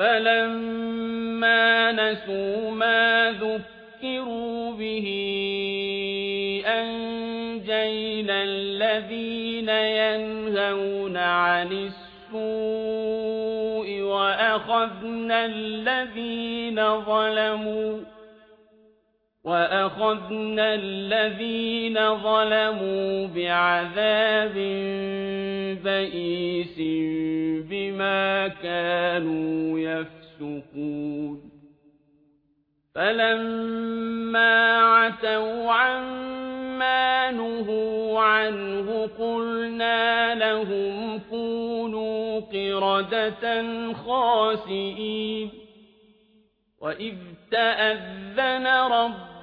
فلما نسوا ما ذكروا به أنجينا الذين ينهون عن السوء وأخذنا الذين ظلموا وأخذنا الذين ظلموا بعذاب بئيس بما كانوا يفسقون فلما عتوا عما نهوا عنه قلنا لهم كونوا قردة خاسئين وإذ تأذن ربهم